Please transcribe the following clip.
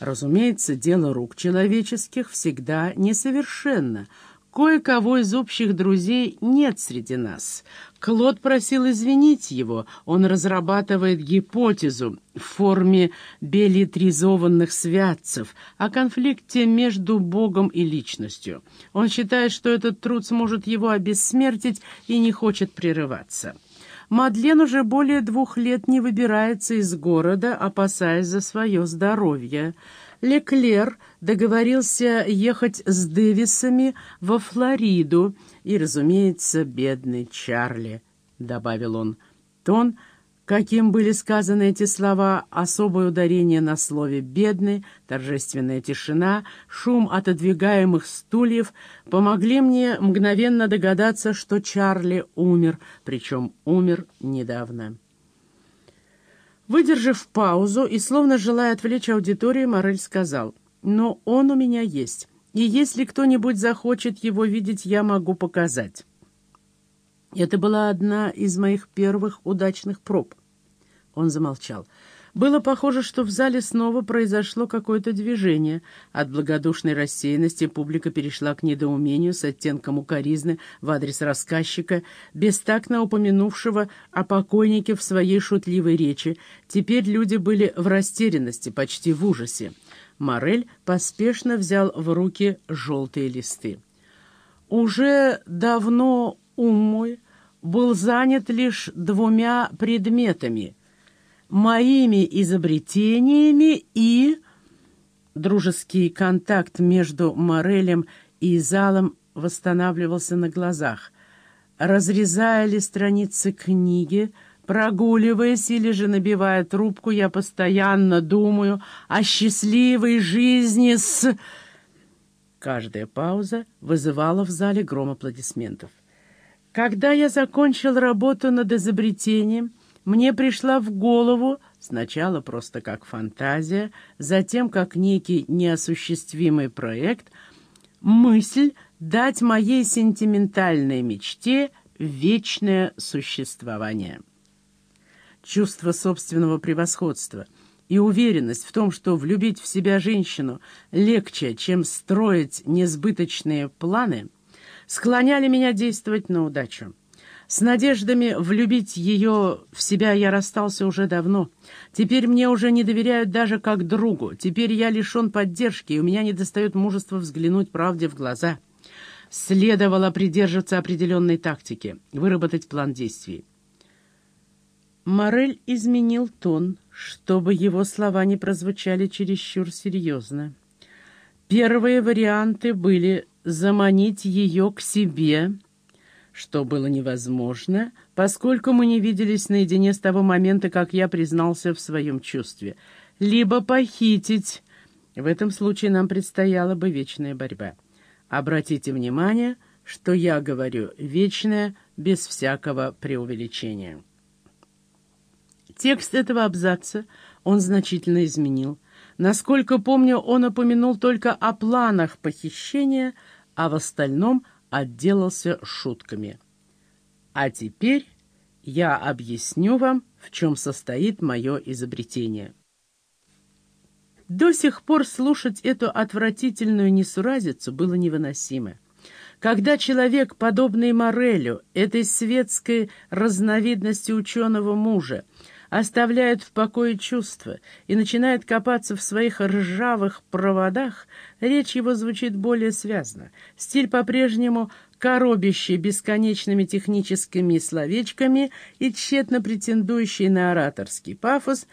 Разумеется, дело рук человеческих всегда несовершенно. Кое-кого из общих друзей нет среди нас. Клод просил извинить его. Он разрабатывает гипотезу в форме белитризованных святцев о конфликте между Богом и личностью. Он считает, что этот труд сможет его обессмертить и не хочет прерываться. Мадлен уже более двух лет не выбирается из города, опасаясь за свое здоровье. Леклер договорился ехать с Дэвисами во Флориду, и, разумеется, бедный Чарли, — добавил он. Тон Каким были сказаны эти слова, особое ударение на слове «бедный», торжественная тишина, шум отодвигаемых стульев помогли мне мгновенно догадаться, что Чарли умер, причем умер недавно. Выдержав паузу и словно желая отвлечь аудиторию, Морель сказал, «Но он у меня есть, и если кто-нибудь захочет его видеть, я могу показать». Это была одна из моих первых удачных проб. Он замолчал. Было похоже, что в зале снова произошло какое-то движение. От благодушной рассеянности публика перешла к недоумению с оттенком укоризны в адрес рассказчика, бестактно упомянувшего о покойнике в своей шутливой речи. Теперь люди были в растерянности, почти в ужасе. Морель поспешно взял в руки желтые листы. «Уже давно ум мой был занят лишь двумя предметами — моими изобретениями и... Дружеский контакт между Морелем и залом восстанавливался на глазах. Разрезая ли страницы книги, прогуливаясь или же набивая трубку, я постоянно думаю о счастливой жизни с... Каждая пауза вызывала в зале гром аплодисментов. Когда я закончил работу над изобретением, мне пришла в голову, сначала просто как фантазия, затем как некий неосуществимый проект, мысль дать моей сентиментальной мечте вечное существование. Чувство собственного превосходства и уверенность в том, что влюбить в себя женщину легче, чем строить несбыточные планы, склоняли меня действовать на удачу. С надеждами влюбить ее в себя я расстался уже давно. Теперь мне уже не доверяют даже как другу. Теперь я лишен поддержки, и у меня недостает мужества взглянуть правде в глаза. Следовало придерживаться определенной тактики, выработать план действий. Морель изменил тон, чтобы его слова не прозвучали чересчур серьезно. Первые варианты были заманить ее к себе — что было невозможно, поскольку мы не виделись наедине с того момента, как я признался в своем чувстве, либо похитить. В этом случае нам предстояла бы вечная борьба. Обратите внимание, что я говорю «вечная» без всякого преувеличения. Текст этого абзаца он значительно изменил. Насколько помню, он упомянул только о планах похищения, а в остальном — отделался шутками. А теперь я объясню вам, в чем состоит мое изобретение. До сих пор слушать эту отвратительную несуразицу было невыносимо. Когда человек, подобный Морелю, этой светской разновидности ученого мужа, оставляет в покое чувства и начинает копаться в своих ржавых проводах, речь его звучит более связно. Стиль по-прежнему коробящий бесконечными техническими словечками и тщетно претендующий на ораторский пафос,